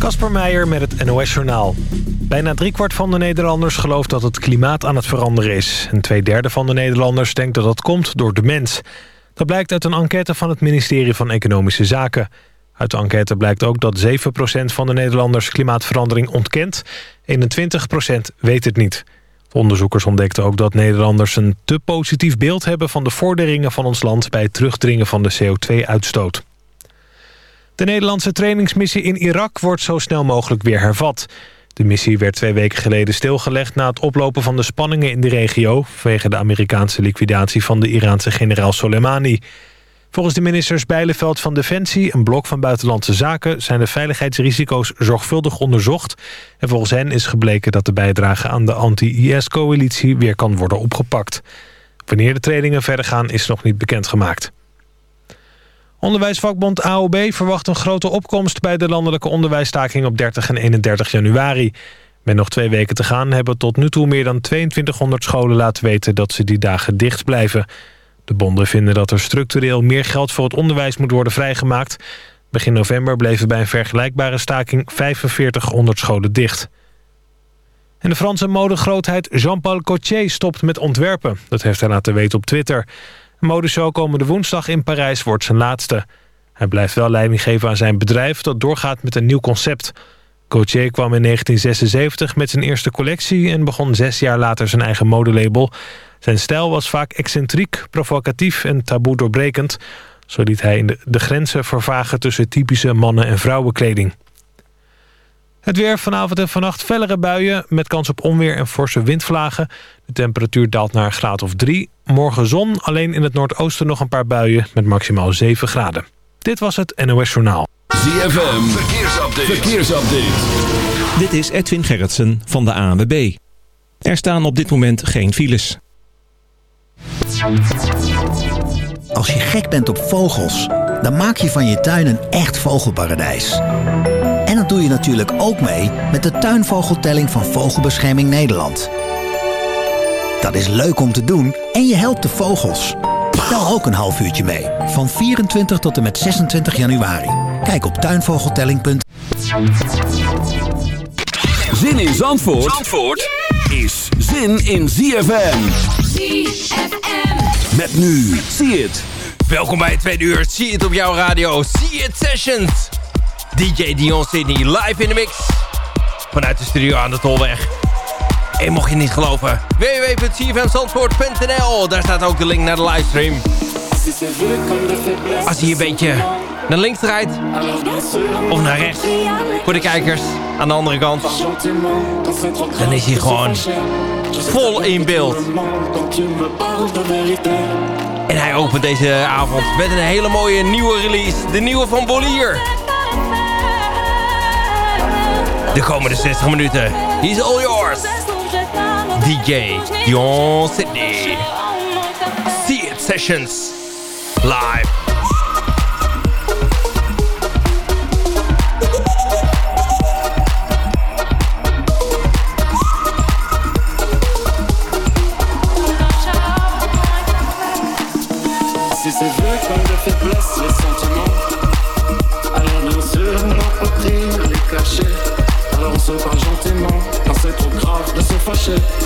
Kasper Meijer met het NOS-journaal. Bijna driekwart van de Nederlanders gelooft dat het klimaat aan het veranderen is. En twee derde van de Nederlanders denkt dat dat komt door de mens. Dat blijkt uit een enquête van het ministerie van Economische Zaken. Uit de enquête blijkt ook dat 7% van de Nederlanders klimaatverandering ontkent. 21% weet het niet. De onderzoekers ontdekten ook dat Nederlanders een te positief beeld hebben... van de vorderingen van ons land bij het terugdringen van de CO2-uitstoot. De Nederlandse trainingsmissie in Irak wordt zo snel mogelijk weer hervat. De missie werd twee weken geleden stilgelegd... na het oplopen van de spanningen in de regio... vanwege de Amerikaanse liquidatie van de Iraanse generaal Soleimani. Volgens de ministers Bijleveld van Defensie en Blok van Buitenlandse Zaken... zijn de veiligheidsrisico's zorgvuldig onderzocht. En volgens hen is gebleken dat de bijdrage aan de anti-IS-coalitie... weer kan worden opgepakt. Wanneer de trainingen verder gaan is nog niet bekendgemaakt. Onderwijsvakbond AOB verwacht een grote opkomst... bij de landelijke onderwijsstaking op 30 en 31 januari. Met nog twee weken te gaan hebben tot nu toe meer dan 2200 scholen laten weten... dat ze die dagen dicht blijven. De bonden vinden dat er structureel meer geld voor het onderwijs moet worden vrijgemaakt. Begin november bleven bij een vergelijkbare staking 4500 scholen dicht. En de Franse modegrootheid Jean-Paul Gaultier stopt met ontwerpen. Dat heeft hij laten weten op Twitter. Modeshow komende woensdag in Parijs wordt zijn laatste. Hij blijft wel leiding geven aan zijn bedrijf dat doorgaat met een nieuw concept. Gaultier kwam in 1976 met zijn eerste collectie... en begon zes jaar later zijn eigen modelabel. Zijn stijl was vaak excentriek, provocatief en taboe doorbrekend. Zo liet hij de grenzen vervagen tussen typische mannen- en vrouwenkleding. Het weer vanavond en vannacht fellere buien... met kans op onweer en forse windvlagen. De temperatuur daalt naar een graad of 3. Morgen zon, alleen in het noordoosten nog een paar buien... met maximaal 7 graden. Dit was het NOS Journaal. ZFM, verkeersupdate. verkeersupdate. Dit is Edwin Gerritsen van de ANWB. Er staan op dit moment geen files. Als je gek bent op vogels, dan maak je van je tuin een echt vogelparadijs. Doe je natuurlijk ook mee met de tuinvogeltelling van Vogelbescherming Nederland. Dat is leuk om te doen en je helpt de vogels. Tel ook een half uurtje mee, van 24 tot en met 26 januari. Kijk op tuinvogeltelling.nl Zin in Zandvoort, Zandvoort is zin in ZFM. ZFM. Met nu, zie het. Welkom bij het tweede uur. Zie het op jouw radio. See It Sessions. DJ Dion Sydney live in de mix. Vanuit de studio aan de Tolweg. En mocht je niet geloven, www.cfmzandvoort.nl. Daar staat ook de link naar de livestream. Als hij een beetje naar links draait. Of naar rechts. Voor de kijkers aan de andere kant. Dan is hij gewoon vol in beeld. En hij opent deze avond met een hele mooie nieuwe release. De nieuwe van Bolier. De komende 60 minuten. He's all yours. DJ Dion Sydney. See It Sessions. Live. Si c'est qu'on ne fait worship.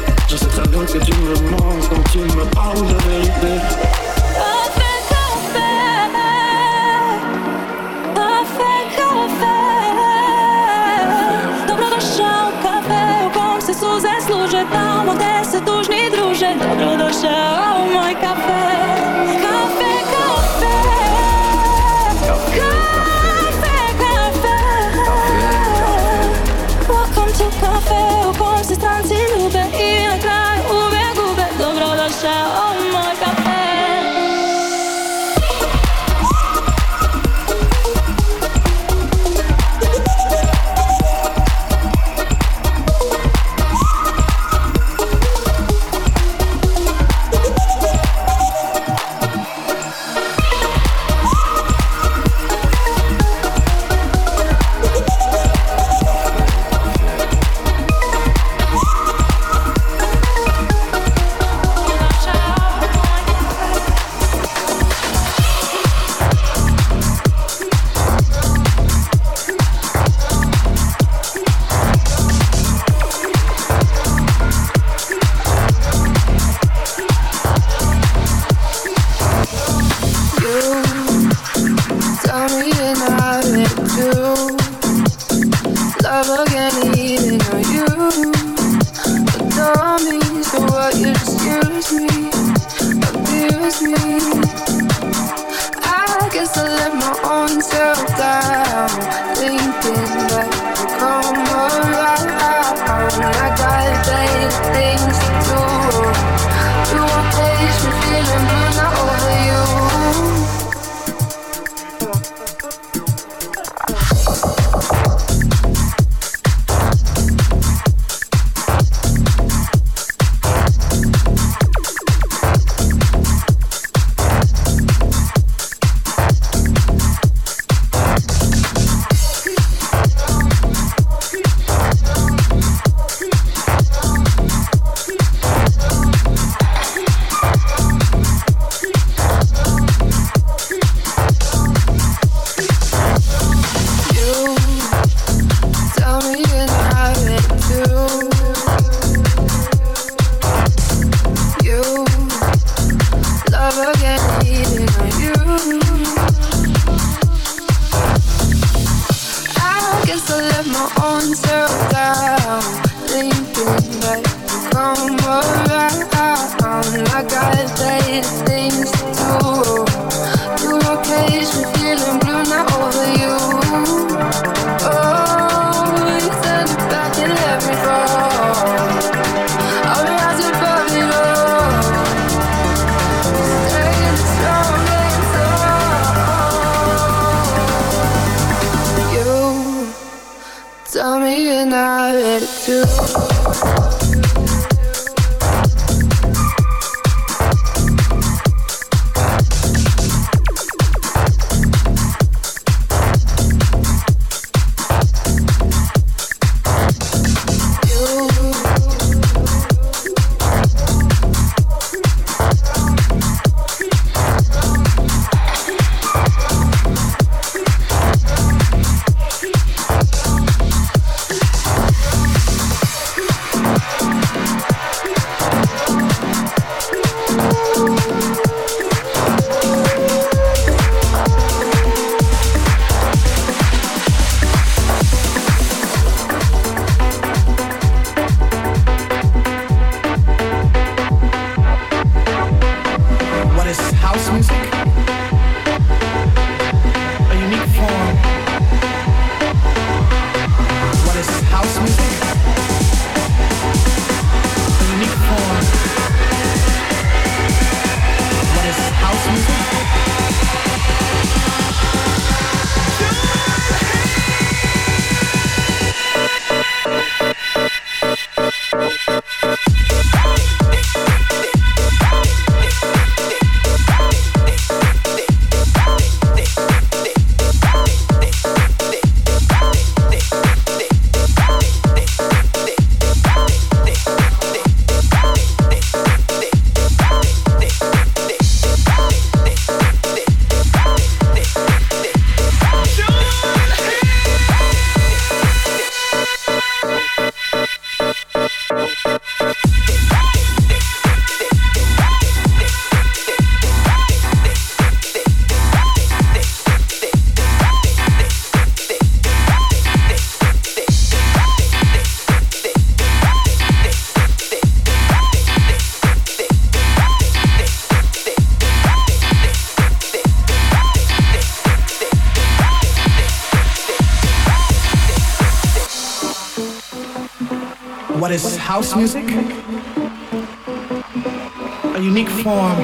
Unique form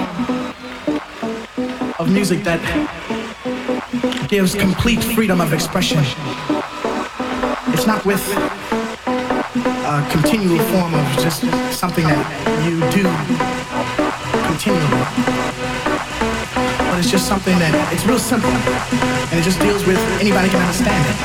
of music that gives complete freedom of expression. It's not with a continual form of just something that you do continually. But it's just something that, it's real simple. And it just deals with anybody can understand it.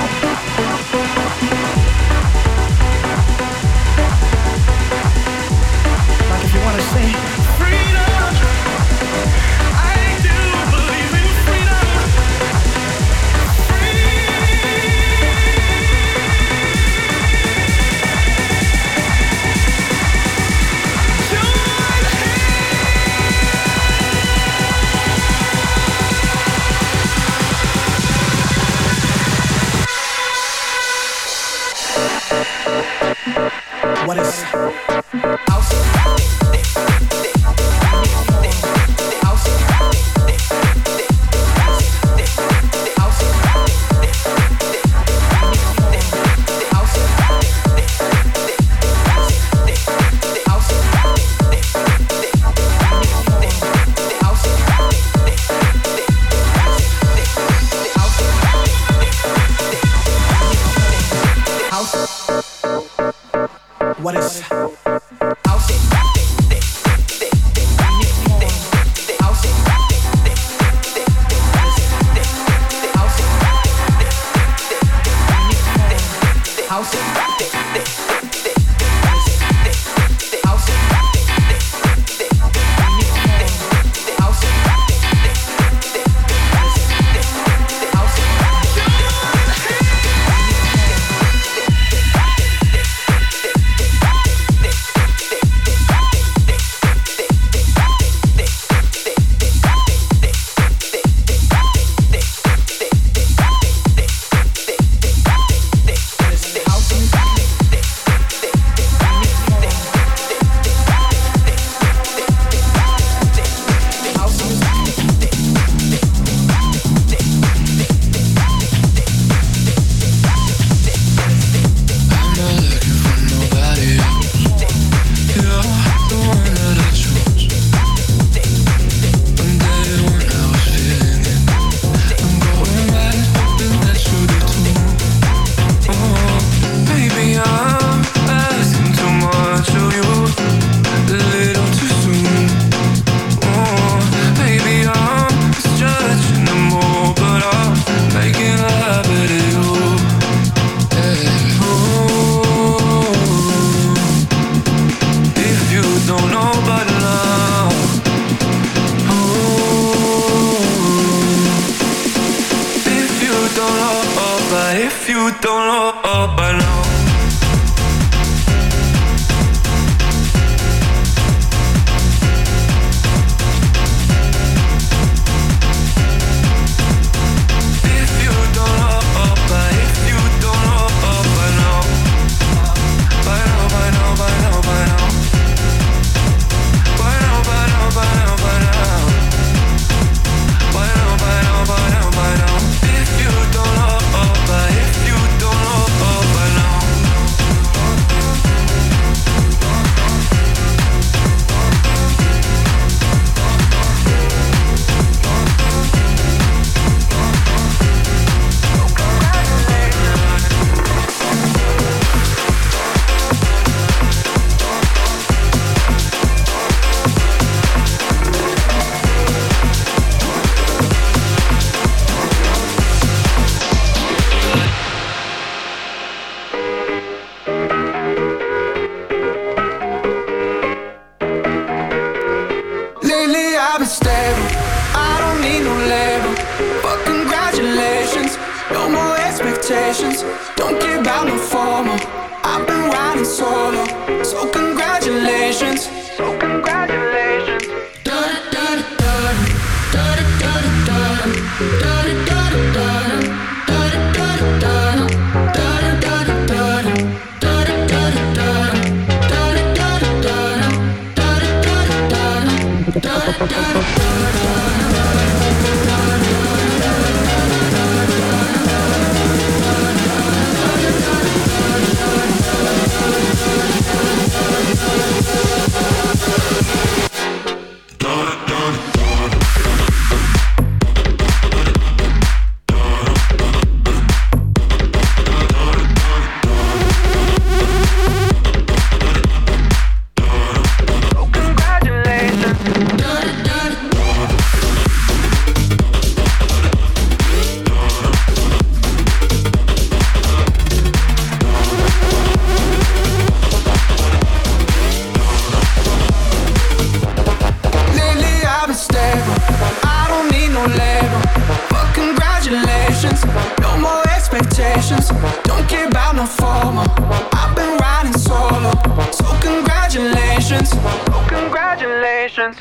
limitations. Don't care about no formal. I've been riding solo. So congratulations. So congratulations.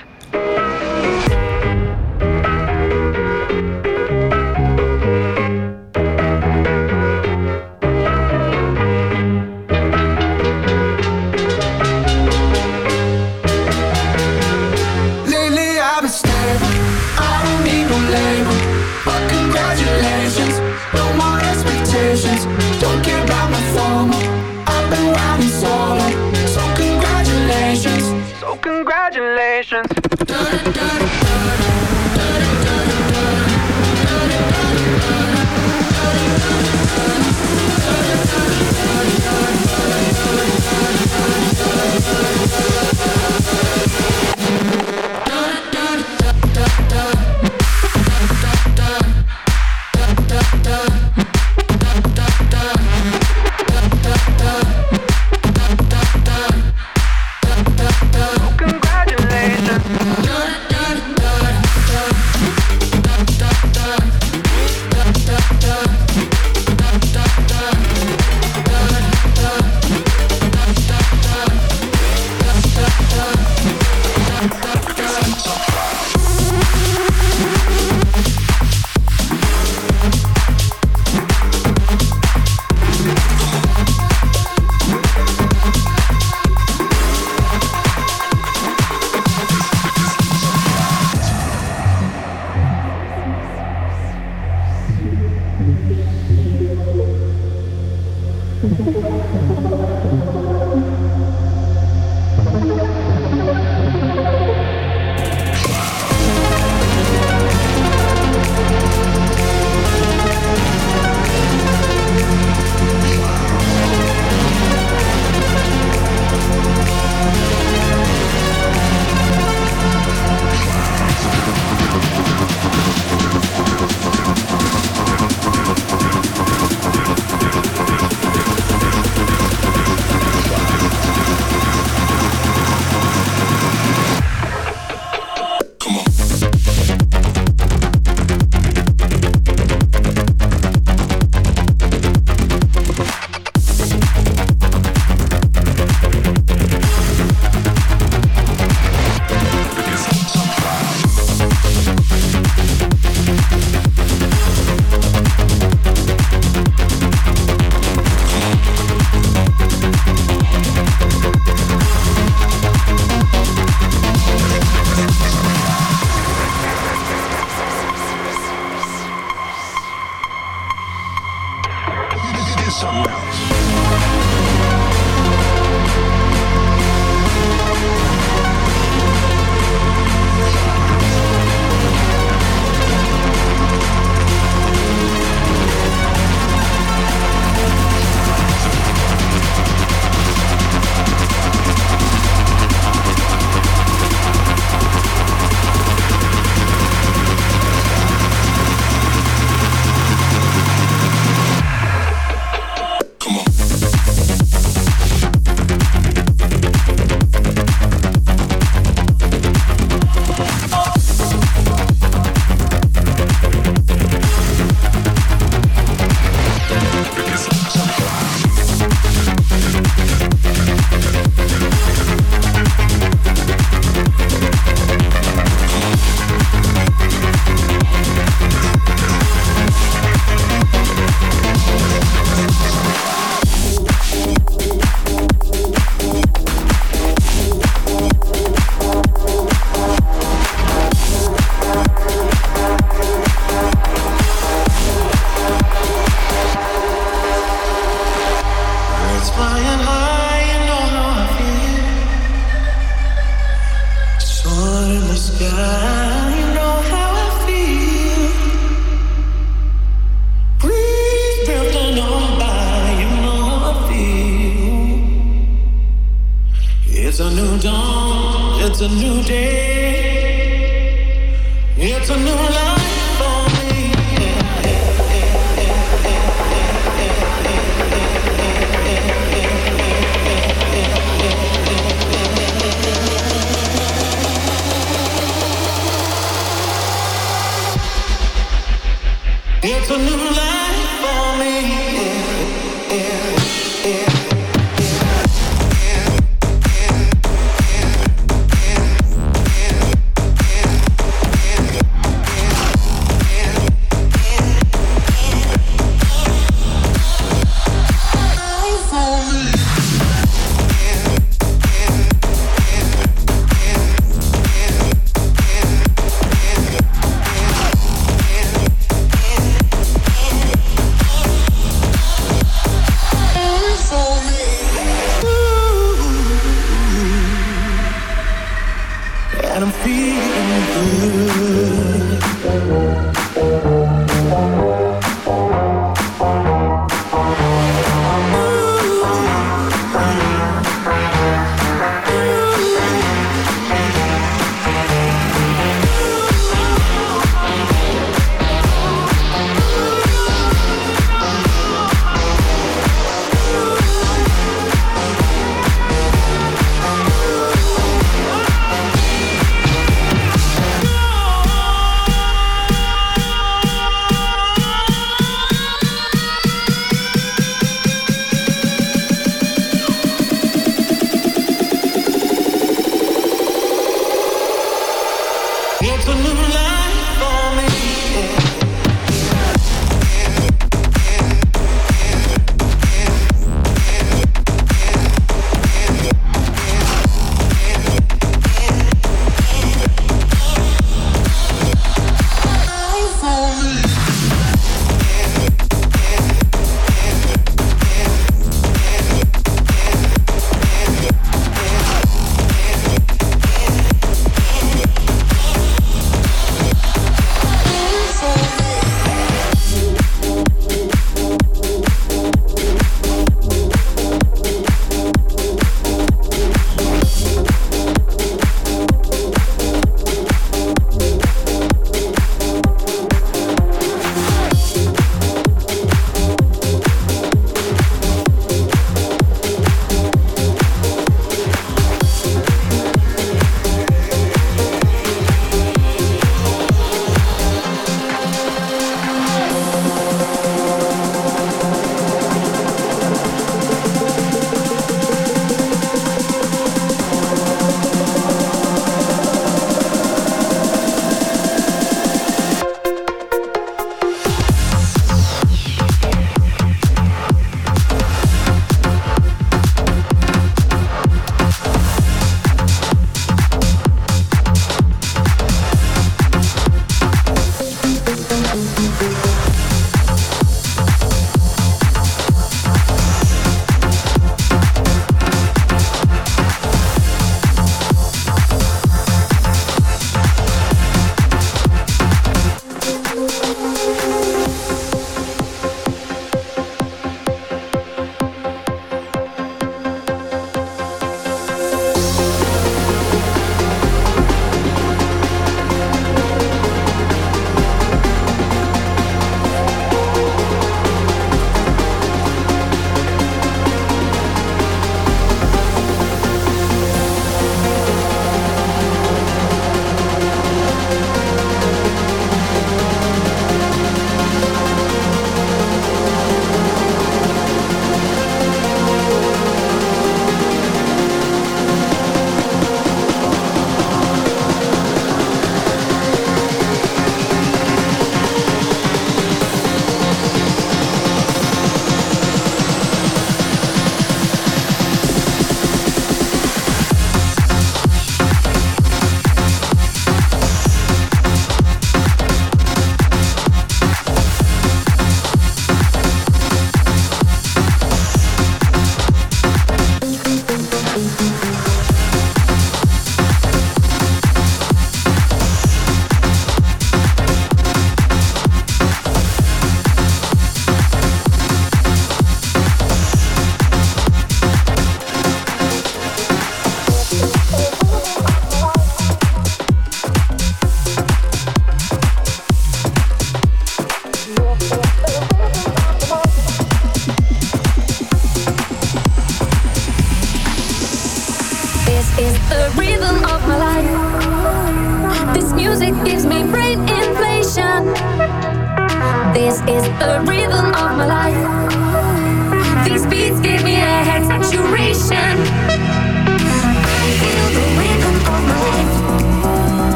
and I'm feeling good.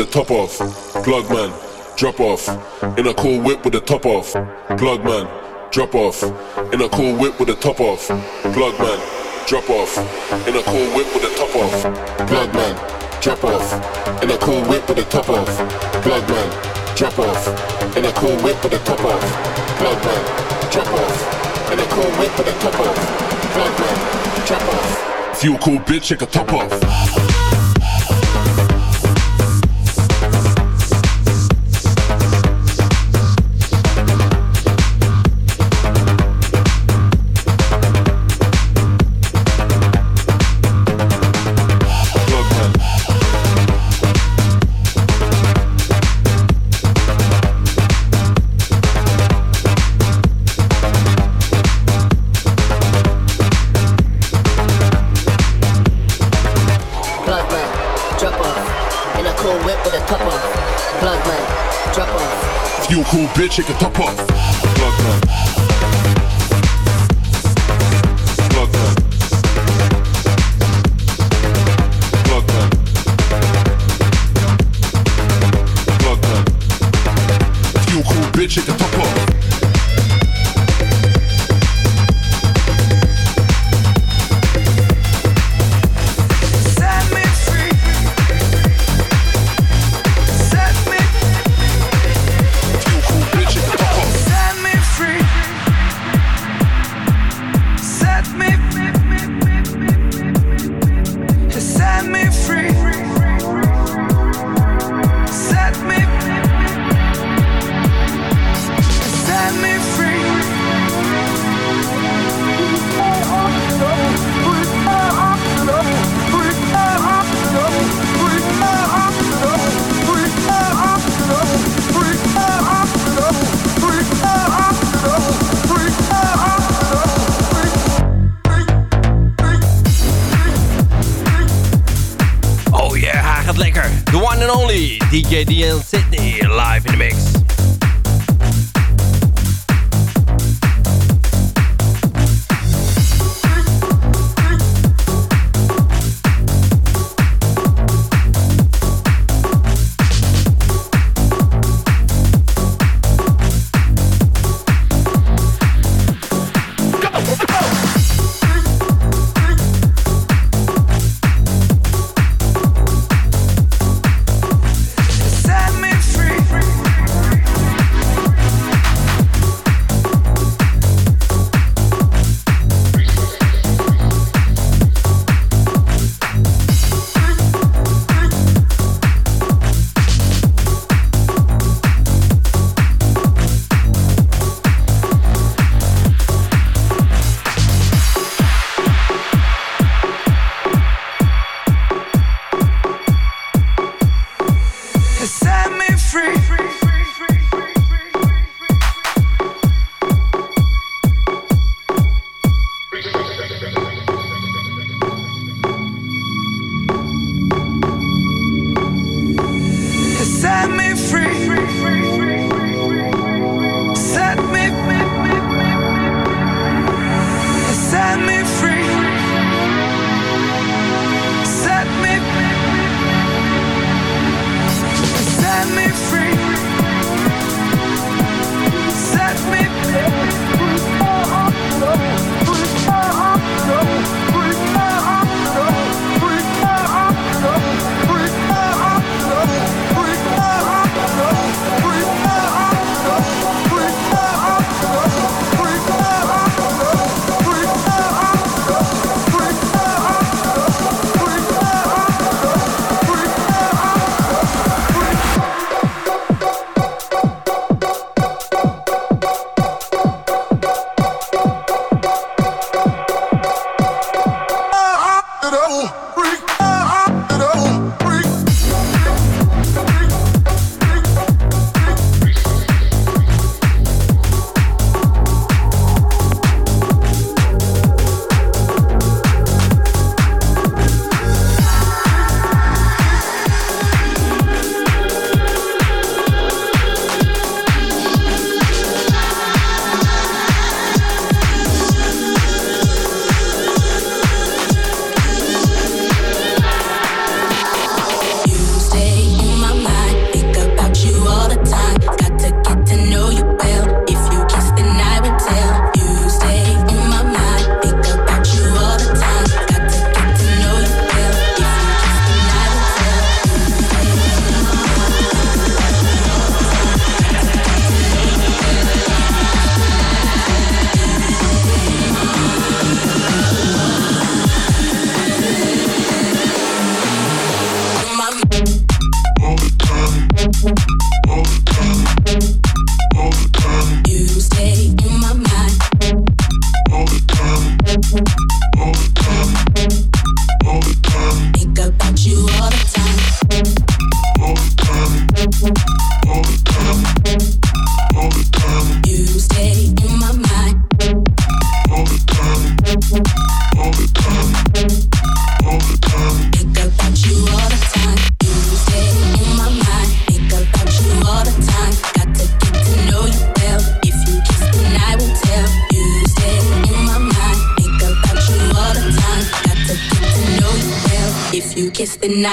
With the top off. Plug man, drop off. In a cool whip with the top off. Plug man, drop off. In a cool whip with the top off. Plug man, drop off. In a cool whip with the top off. Plug man, drop off. In a cool whip with the top off. Plug man, drop off. In a cool whip with the top off. Plug man, drop off. In a cool whip with the top off. Plug man, drop off. A cool bitch, take a top off. Bitch, shake a top off.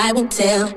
I will tell.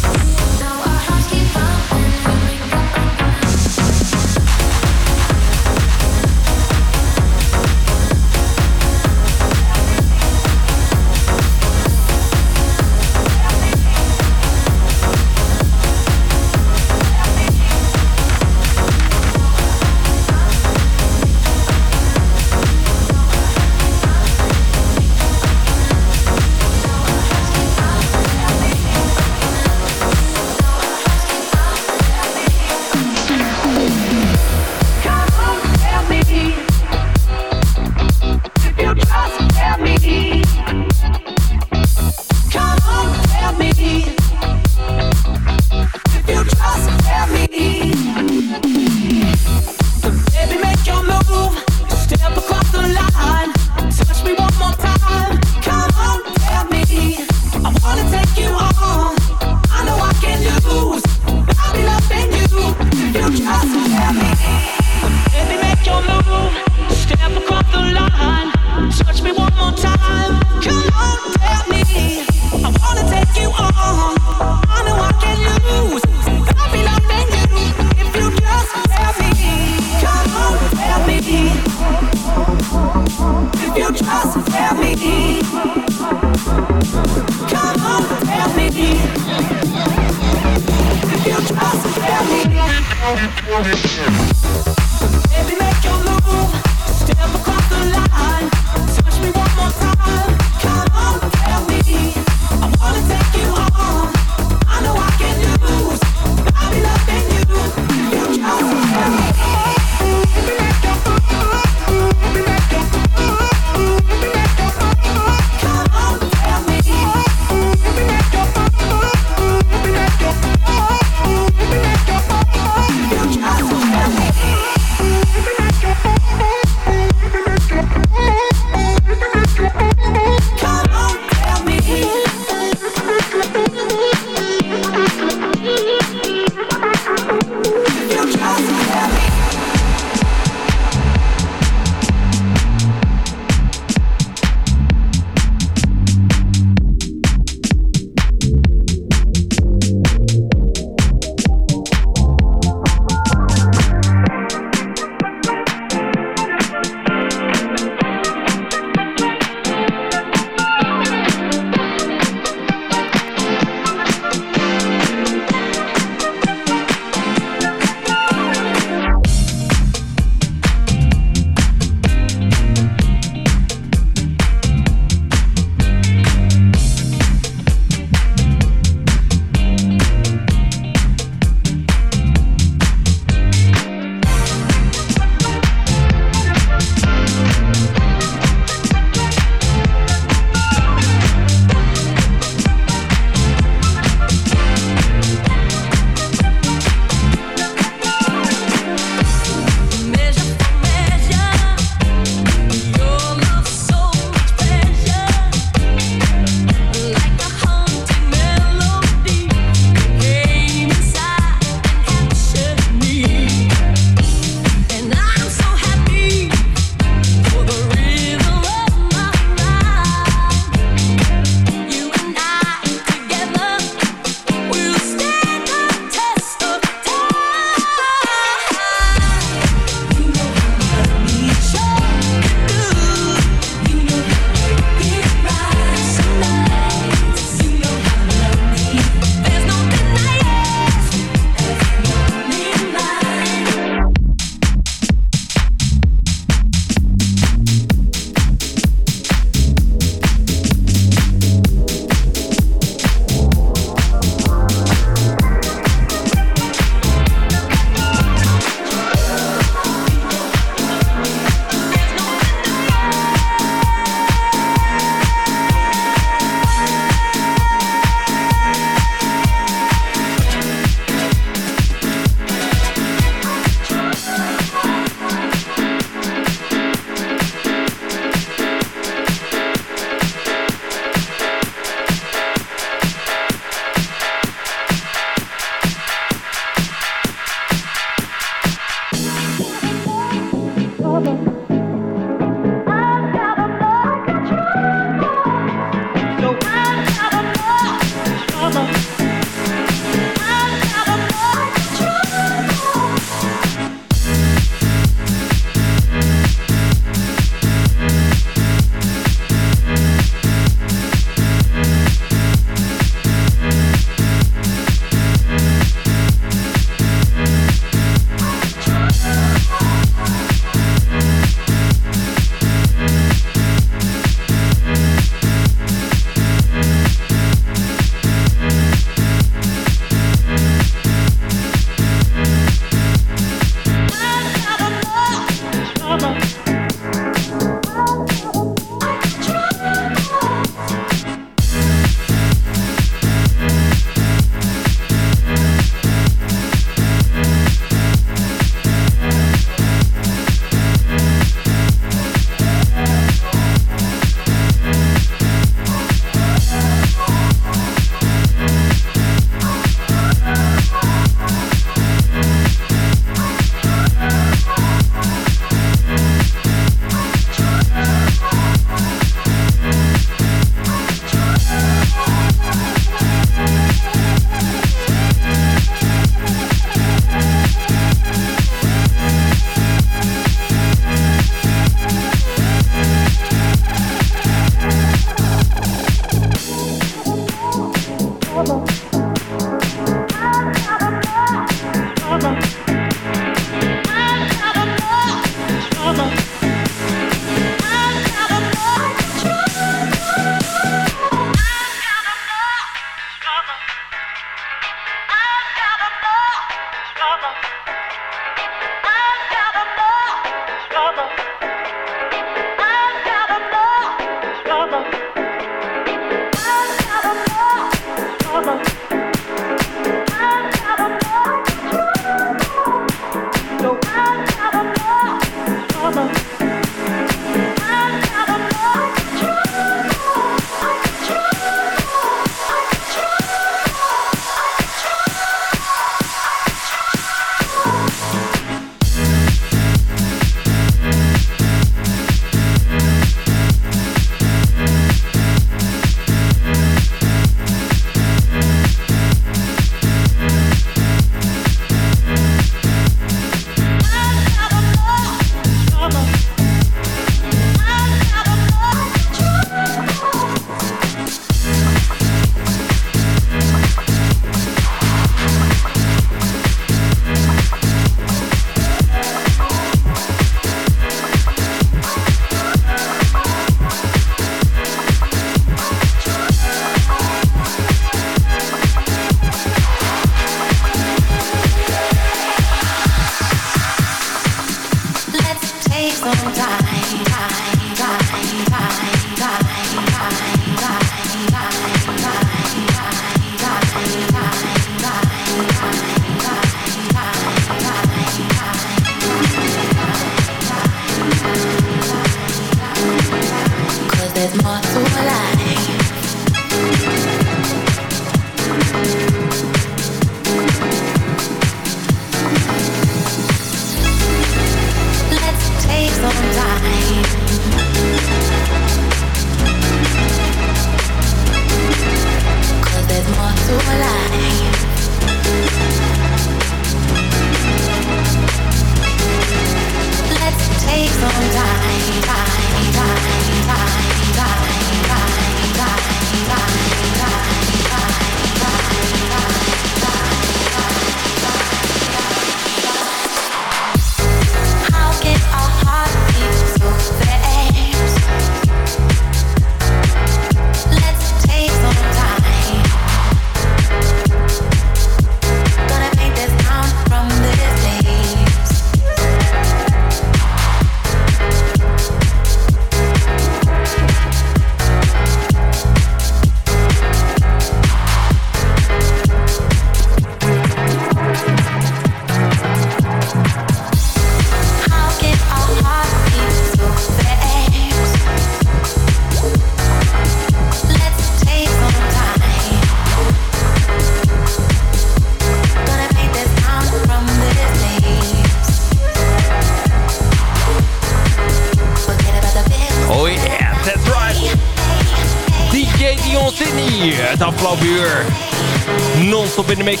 Non-stop in de.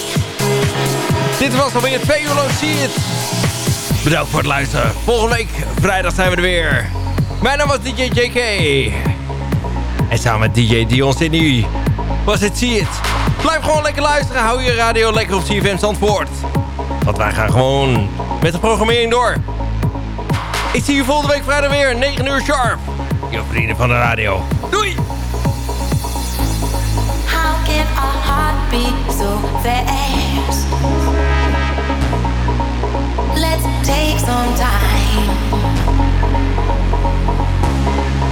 Dit was alweer twee uur lang It. Bedankt voor het luisteren. Volgende week, vrijdag, zijn we er weer. Mijn naam was DJ JK. En samen met DJ Dion Sydney was het See It. Blijf gewoon lekker luisteren. Hou je radio lekker op CFM Zandvoort. Want wij gaan gewoon met de programmering door. Ik zie je volgende week vrijdag weer, 9 uur sharp. Je vrienden van de radio. So fast? Let's take some time.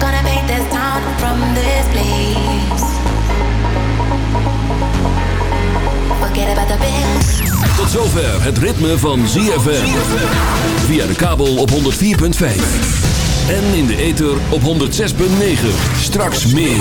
Gonna paint this town from this place. Forget about the bills. Tot zover het ritme van ZFM. Via de kabel op 104.5. En in de ether op 106.9. Straks meer.